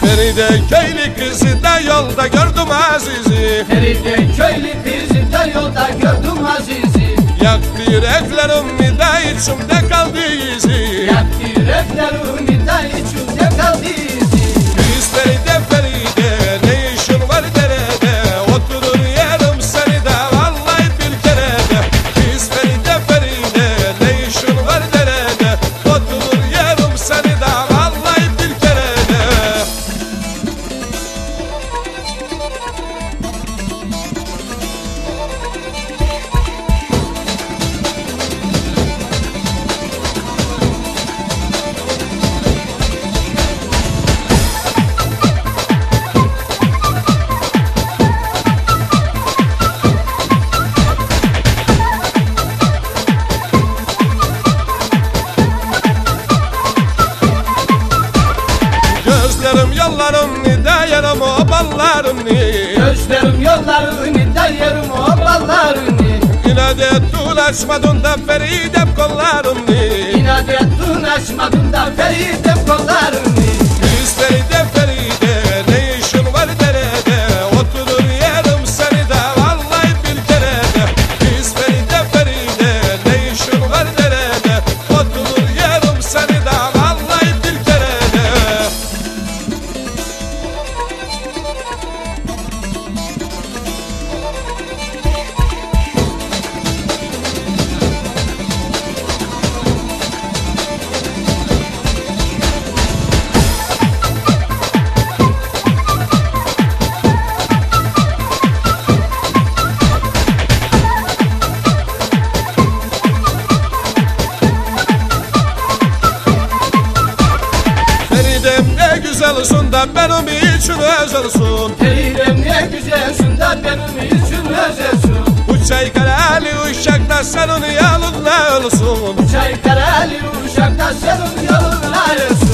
Feride köylü kızı da yolda gördüm Aziz'i. Feride köylü kızı da yolda gördüm Aziz'i. Yaktı yüreklerimi de içimde kaldı izi. Yaktı yüreklerimi de içimde kaldı izi yollarım nida yarım o ballarım ni Gözlerim yollarını da yerim o ballarını. İnat ettin açmadın da feridem kollarım ni İnat ettin açmadın da Feridem da benim için özelsin Feridem ne güzelsin da benim için özelsin Bu çay karali uşakta senin yanında olsun? Çay karali uşakta senin yolun ayrılsın